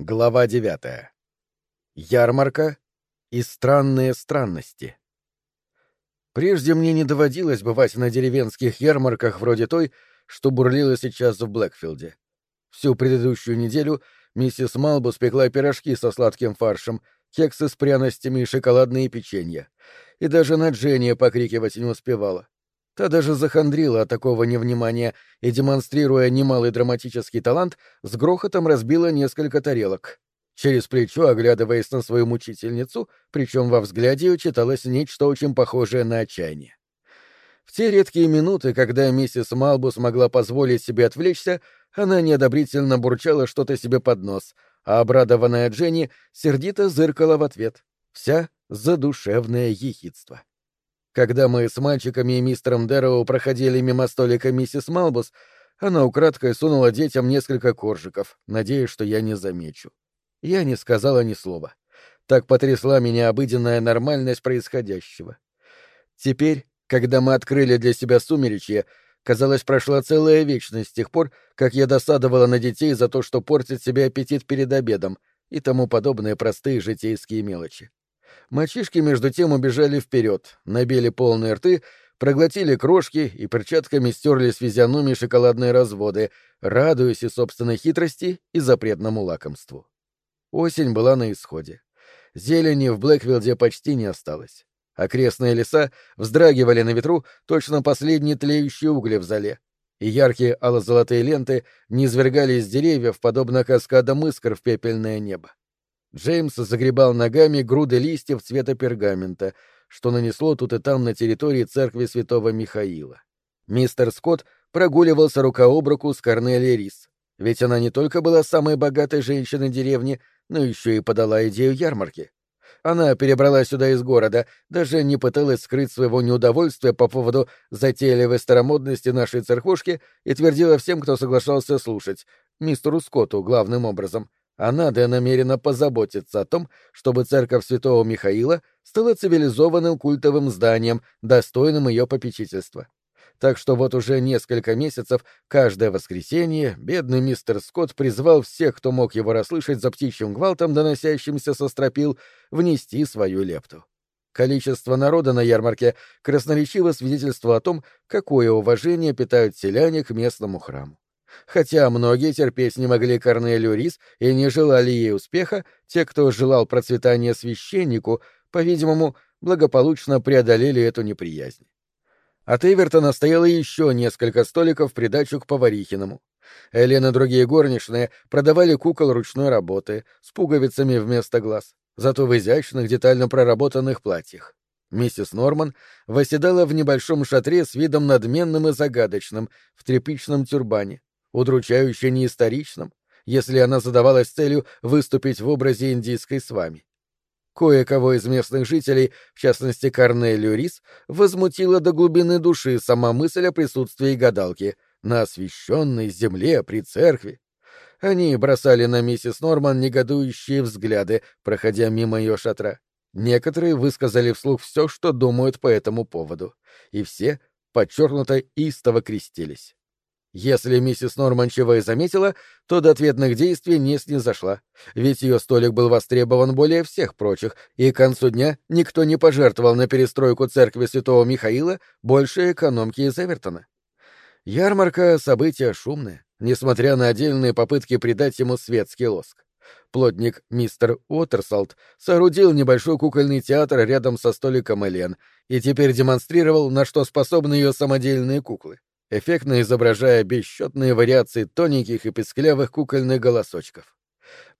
Глава девятая. Ярмарка и странные странности. Прежде мне не доводилось бывать на деревенских ярмарках вроде той, что бурлила сейчас в Блэкфилде. Всю предыдущую неделю миссис Малбус пекла пирожки со сладким фаршем, кексы с пряностями и шоколадные печенья. И даже на Дженни покрикивать не успевала. Та даже захандрила от такого невнимания и, демонстрируя немалый драматический талант, с грохотом разбила несколько тарелок. Через плечо, оглядываясь на свою мучительницу, причем во взгляде читалось нечто очень похожее на отчаяние. В те редкие минуты, когда миссис Малбус могла позволить себе отвлечься, она неодобрительно бурчала что-то себе под нос, а обрадованная Дженни сердито зыркала в ответ. Вся задушевное ехидство. Когда мы с мальчиками и мистером Дэроу проходили мимо столика миссис Малбус, она украдкой сунула детям несколько коржиков, надеясь, что я не замечу. Я не сказала ни слова. Так потрясла меня обыденная нормальность происходящего. Теперь, когда мы открыли для себя сумеречье, казалось, прошла целая вечность с тех пор, как я досадовала на детей за то, что портит себе аппетит перед обедом и тому подобные простые житейские мелочи. Мальчишки между тем убежали вперед, набили полные рты, проглотили крошки и перчатками стерли с физиономии шоколадные разводы, радуясь и собственной хитрости, и запретному лакомству. Осень была на исходе. Зелени в Блэквилде почти не осталось. Окрестные леса вздрагивали на ветру точно последние тлеющие угли в зале, и яркие ало-золотые ленты низвергали из деревьев, подобно каскадам искр в пепельное небо. Джеймс загребал ногами груды листьев цвета пергамента, что нанесло тут и там на территории церкви святого Михаила. Мистер Скотт прогуливался рука об руку с Корнелией Рис, ведь она не только была самой богатой женщиной деревни, но еще и подала идею ярмарки. Она перебралась сюда из города, даже не пыталась скрыть своего неудовольствия по поводу затейливой старомодности нашей церквушки и твердила всем, кто соглашался слушать, мистеру Скотту главным образом, а надо намерена позаботиться о том, чтобы церковь святого Михаила стала цивилизованным культовым зданием, достойным ее попечительства. Так что вот уже несколько месяцев, каждое воскресенье, бедный мистер Скотт призвал всех, кто мог его расслышать за птичьим гвалтом, доносящимся со стропил, внести свою лепту. Количество народа на ярмарке красноречиво свидетельствовало о том, какое уважение питают селяне к местному храму. Хотя многие терпеть не могли Корнелию Рис и не желали ей успеха, те, кто желал процветания священнику, по-видимому, благополучно преодолели эту неприязнь. От Эвертона стояло еще несколько столиков в придачу к поварихиному. Элен и другие горничные продавали кукол ручной работы с пуговицами вместо глаз, зато в изящных, детально проработанных платьях. Миссис Норман восседала в небольшом шатре с видом надменным и загадочным, в тряпичном тюрбане, удручающе неисторичным, если она задавалась целью выступить в образе индийской свами. Кое-кого из местных жителей, в частности Корнелию Рис, возмутила до глубины души сама мысль о присутствии гадалки на освященной земле при церкви. Они бросали на миссис Норман негодующие взгляды, проходя мимо ее шатра. Некоторые высказали вслух все, что думают по этому поводу, и все подчеркнуто истово крестились. Если миссис Норман чего и заметила, то до ответных действий не снизошла, ведь ее столик был востребован более всех прочих, и к концу дня никто не пожертвовал на перестройку церкви святого Михаила больше экономки из Эвертона. Ярмарка — событие шумное, несмотря на отдельные попытки придать ему светский лоск. Плотник мистер Уотерсалт соорудил небольшой кукольный театр рядом со столиком Элен и теперь демонстрировал, на что способны ее самодельные куклы эффектно изображая бесчетные вариации тоненьких и песклявых кукольных голосочков.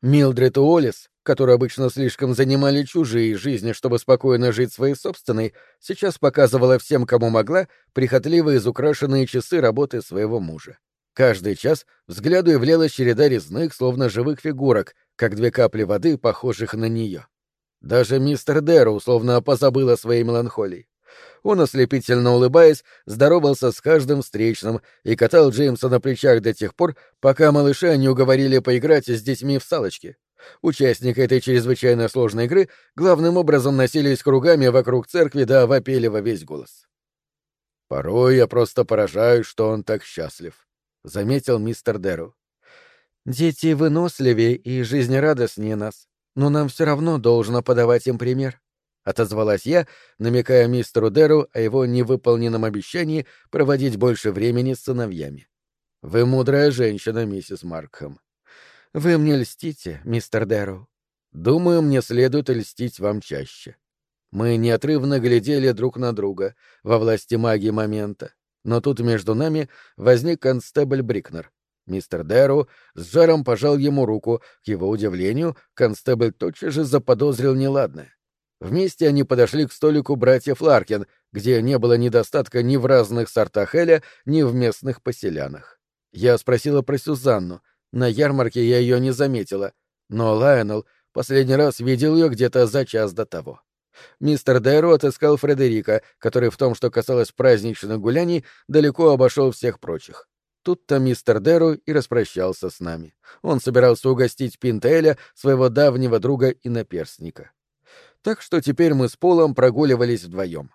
Милдред и Олис, которые обычно слишком занимали чужие жизни, чтобы спокойно жить своей собственной, сейчас показывала всем, кому могла, прихотливо изукрашенные часы работы своего мужа. Каждый час взгляду являлась череда резных, словно живых фигурок, как две капли воды, похожих на нее. Даже мистер Дэрроу словно позабыл о своей меланхолии. Он, ослепительно улыбаясь, здоровался с каждым встречным и катал Джеймса на плечах до тех пор, пока малыша не уговорили поиграть с детьми в салочки. Участники этой чрезвычайно сложной игры главным образом носились кругами вокруг церкви да вопели во весь голос. «Порой я просто поражаюсь, что он так счастлив», — заметил мистер Дэру. Дети выносливее и жизнерадостнее нас, но нам все равно должно подавать им пример. — отозвалась я, намекая мистеру Деру о его невыполненном обещании проводить больше времени с сыновьями. «Вы мудрая женщина, миссис Маркхэм». «Вы мне льстите, мистер Дэрроу». «Думаю, мне следует льстить вам чаще». Мы неотрывно глядели друг на друга во власти магии момента, но тут между нами возник констебль Брикнер. Мистер Дэрроу с жаром пожал ему руку, к его удивлению, констебль тотчас же заподозрил неладное. Вместе они подошли к столику братьев Ларкин, где не было недостатка ни в разных сортах Эля, ни в местных поселянах. Я спросила про Сюзанну. На ярмарке я ее не заметила, но Лайонел последний раз видел ее где-то за час до того. Мистер Дайро отыскал Фредерика, который в том, что касалось праздничных гуляний, далеко обошел всех прочих. Тут-то мистер Деру и распрощался с нами. Он собирался угостить Пинтеля, своего давнего друга и наперстника. Так что теперь мы с Полом прогуливались вдвоем.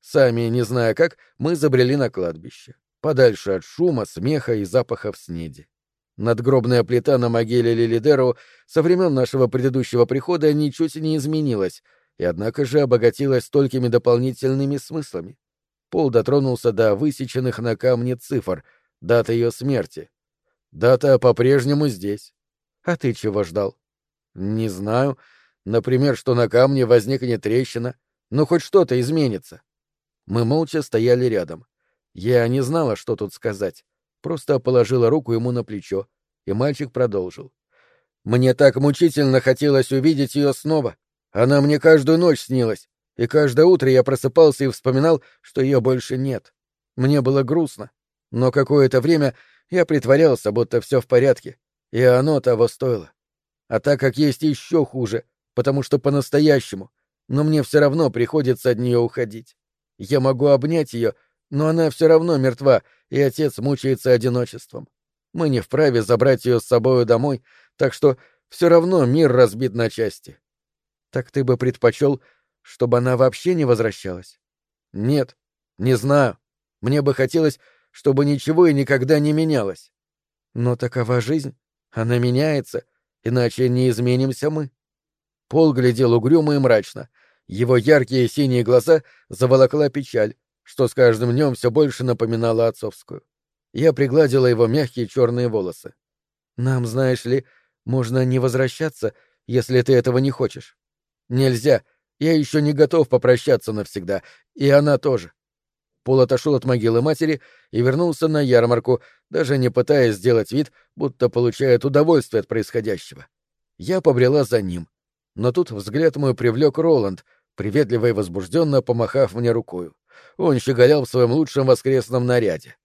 Сами, не зная как, мы забрели на кладбище, подальше от шума, смеха и запахов снеди. Надгробная плита на могиле Лилидеру со времен нашего предыдущего прихода ничуть не изменилась, и однако же обогатилась столькими дополнительными смыслами. Пол дотронулся до высеченных на камне цифр, дата ее смерти. Дата по-прежнему здесь. А ты чего ждал? Не знаю. Например, что на камне возникнет трещина, но хоть что-то изменится. Мы молча стояли рядом. Я не знала, что тут сказать. Просто положила руку ему на плечо, и мальчик продолжил. Мне так мучительно хотелось увидеть ее снова. Она мне каждую ночь снилась, и каждое утро я просыпался и вспоминал, что ее больше нет. Мне было грустно, но какое-то время я притворялся, будто все в порядке, и оно того стоило. А так как есть еще хуже, потому что по-настоящему, но мне все равно приходится от нее уходить. Я могу обнять ее, но она все равно мертва, и отец мучается одиночеством. Мы не вправе забрать ее с собою домой, так что все равно мир разбит на части. Так ты бы предпочел, чтобы она вообще не возвращалась? Нет, не знаю. Мне бы хотелось, чтобы ничего и никогда не менялось. Но такова жизнь. Она меняется, иначе не изменимся мы. Пол глядел угрюмо и мрачно. Его яркие синие глаза заволокла печаль, что с каждым днем все больше напоминало отцовскую. Я пригладила его мягкие черные волосы. «Нам, знаешь ли, можно не возвращаться, если ты этого не хочешь». «Нельзя. Я еще не готов попрощаться навсегда. И она тоже». Пол отошел от могилы матери и вернулся на ярмарку, даже не пытаясь сделать вид, будто получает удовольствие от происходящего. Я побрела за ним. Но тут взгляд мой привлек Роланд, приветливо и возбужденно помахав мне рукою. Он щеголял в своем лучшем воскресном наряде.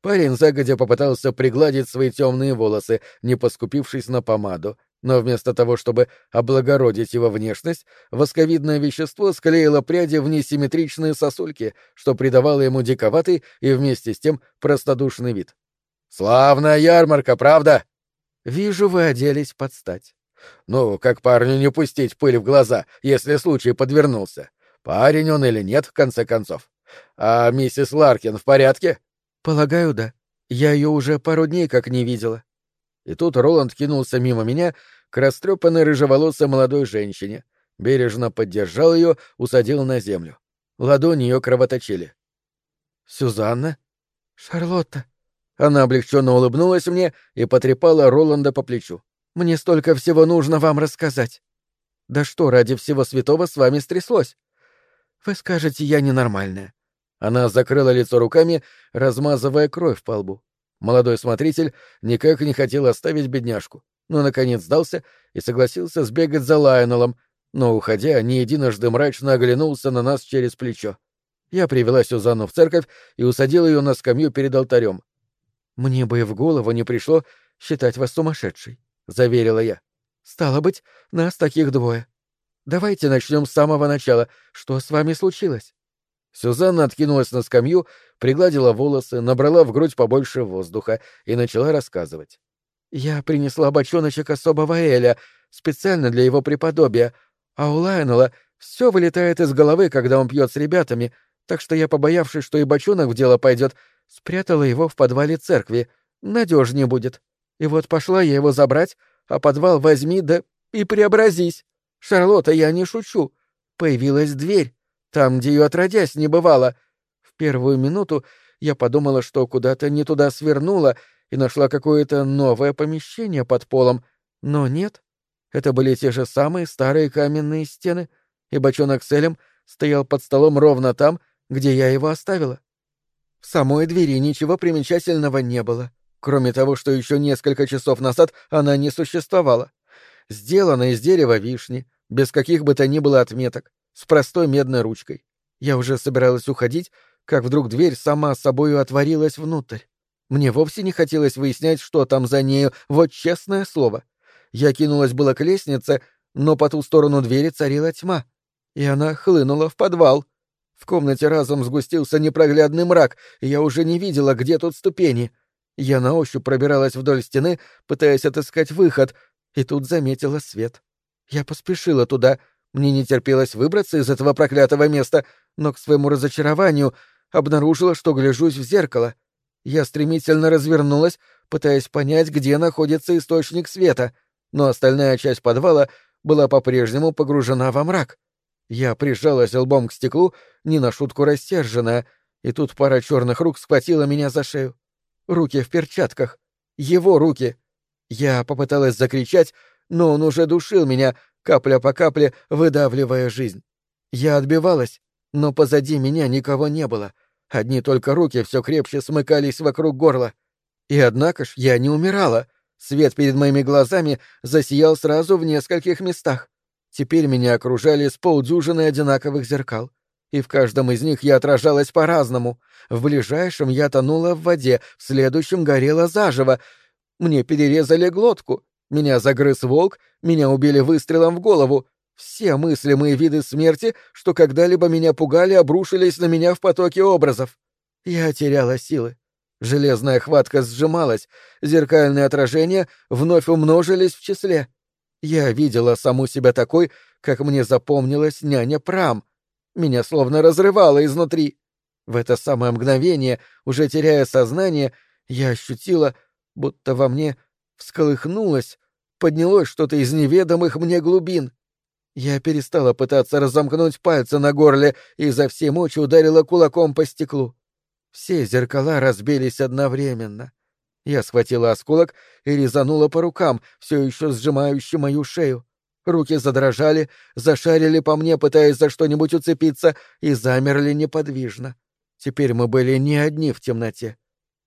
Парень загодя попытался пригладить свои темные волосы, не поскупившись на помаду, но вместо того, чтобы облагородить его внешность, восковидное вещество склеило пряди в несимметричные сосульки, что придавало ему диковатый и вместе с тем простодушный вид. «Славная ярмарка, правда?» «Вижу, вы оделись под стать». Ну, как парню не пустить пыль в глаза, если случай подвернулся? Парень он или нет, в конце концов? А миссис Ларкин в порядке? Полагаю, да. Я ее уже пару дней как не видела. И тут Роланд кинулся мимо меня к растрепанной рыжеволосой молодой женщине, бережно поддержал ее, усадил на землю. Ладони ее кровоточили. «Сюзанна?» «Шарлотта». Она облегченно улыбнулась мне и потрепала Роланда по плечу. Мне столько всего нужно вам рассказать. Да что ради всего святого с вами стряслось? Вы скажете, я ненормальная. Она закрыла лицо руками, размазывая кровь по лбу. Молодой смотритель никак не хотел оставить бедняжку, но, наконец, сдался и согласился сбегать за Лайонелом, но, уходя, не единожды мрачно оглянулся на нас через плечо. Я привела Сюзанну в церковь и усадила ее на скамью перед алтарем. Мне бы и в голову не пришло считать вас сумасшедшей заверила я. Стало быть, нас таких двое. Давайте начнем с самого начала. Что с вами случилось? Сюзанна откинулась на скамью, пригладила волосы, набрала в грудь побольше воздуха и начала рассказывать. «Я принесла бочоночек особого Эля, специально для его преподобия, а у Лайонела все вылетает из головы, когда он пьет с ребятами, так что я, побоявшись, что и бочонок в дело пойдет, спрятала его в подвале церкви. Надежнее будет. И вот пошла я его забрать, а подвал возьми да и преобразись. Шарлотта, я не шучу. Появилась дверь, там, где ее отродясь не бывало. В первую минуту я подумала, что куда-то не туда свернула и нашла какое-то новое помещение под полом. Но нет. Это были те же самые старые каменные стены, и бочонок с Элем стоял под столом ровно там, где я его оставила. В самой двери ничего примечательного не было, кроме того, что еще несколько часов назад она не существовала. Сделана из дерева вишни, без каких бы то ни было отметок, с простой медной ручкой. Я уже собиралась уходить, как вдруг дверь сама собою отворилась внутрь. Мне вовсе не хотелось выяснять, что там за нею, вот честное слово. Я кинулась было к лестнице, но по ту сторону двери царила тьма, и она хлынула в подвал. В комнате разом сгустился непроглядный мрак, и я уже не видела, где тут ступени. Я на ощупь пробиралась вдоль стены, пытаясь отыскать выход, и тут заметила свет. Я поспешила туда. Мне не терпелось выбраться из этого проклятого места, но к своему разочарованию обнаружила, что гляжусь в зеркало. Я стремительно развернулась, пытаясь понять, где находится источник света, но остальная часть подвала была по-прежнему погружена во мрак. Я прижалась лбом к стеклу, не на шутку рассерженная, и тут пара черных рук схватила меня за шею. Руки в перчатках. Его руки. Я попыталась закричать, но он уже душил меня, капля по капле выдавливая жизнь. Я отбивалась, но позади меня никого не было. Одни только руки все крепче смыкались вокруг горла. И однако ж я не умирала. Свет перед моими глазами засиял сразу в нескольких местах. Теперь меня окружали с полдюжины одинаковых зеркал. И в каждом из них я отражалась по-разному. В ближайшем я тонула в воде, в следующем горела заживо. Мне перерезали глотку, меня загрыз волк, меня убили выстрелом в голову. Все мыслимые виды смерти, что когда-либо меня пугали, обрушились на меня в потоке образов. Я теряла силы. Железная хватка сжималась, зеркальные отражения вновь умножились в числе. Я видела саму себя такой, как мне запомнилась няня Прам. Меня словно разрывало изнутри. В это самое мгновение, уже теряя сознание, я ощутила, будто во мне всколыхнулось, поднялось что-то из неведомых мне глубин. Я перестала пытаться разомкнуть пальцы на горле и изо всей мочи ударила кулаком по стеклу. Все зеркала разбились одновременно. Я схватила осколок и резанула по рукам, все еще сжимающий мою шею. Руки задрожали, зашарили по мне, пытаясь за что-нибудь уцепиться, и замерли неподвижно. Теперь мы были не одни в темноте.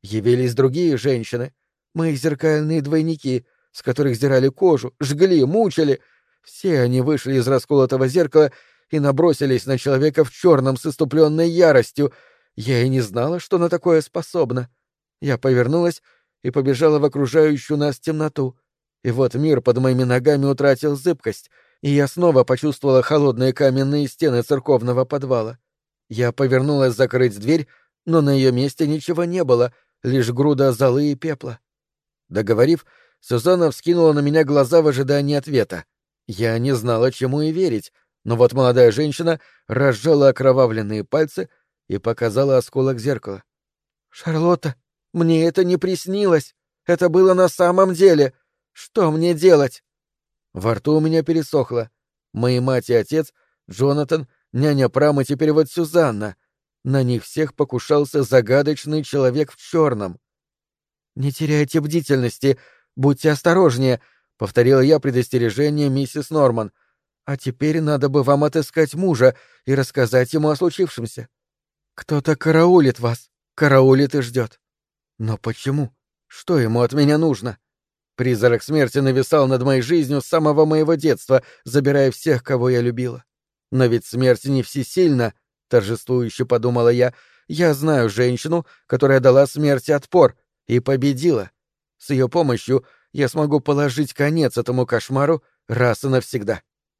Явились другие женщины, Мои зеркальные двойники, с которых сдирали кожу, жгли, мучили. Все они вышли из расколотого зеркала и набросились на человека в черном с иступленной яростью. Я и не знала, что на такое способна. Я повернулась и побежала в окружающую нас темноту. И вот мир под моими ногами утратил зыбкость, и я снова почувствовала холодные каменные стены церковного подвала. Я повернулась закрыть дверь, но на ее месте ничего не было, лишь груда золы и пепла. Договорив, Сюзанна вскинула на меня глаза в ожидании ответа. Я не знала, чему и верить, но вот молодая женщина разжала окровавленные пальцы и показала осколок зеркала. «Шарлотта, мне это не приснилось. Это было на самом деле. Что мне делать?» Во рту у меня пересохло. Мои мать и отец, Джонатан, няня Прам теперь вот Сюзанна. На них всех покушался загадочный человек в черном. «Не теряйте бдительности, будьте осторожнее», — повторила я предостережение миссис Норман. «А теперь надо бы вам отыскать мужа и рассказать ему о случившемся. Кто-то караулит вас, караулит и ждет. Но почему? Что ему от меня нужно?» Призрак смерти нависал над моей жизнью с самого моего детства, забирая всех, кого я любила. Но ведь смерть не всесильна, — торжествующе подумала я. Я знаю женщину, которая дала смерти отпор, и победила. С ее помощью я смогу положить конец этому кошмару раз и навсегда.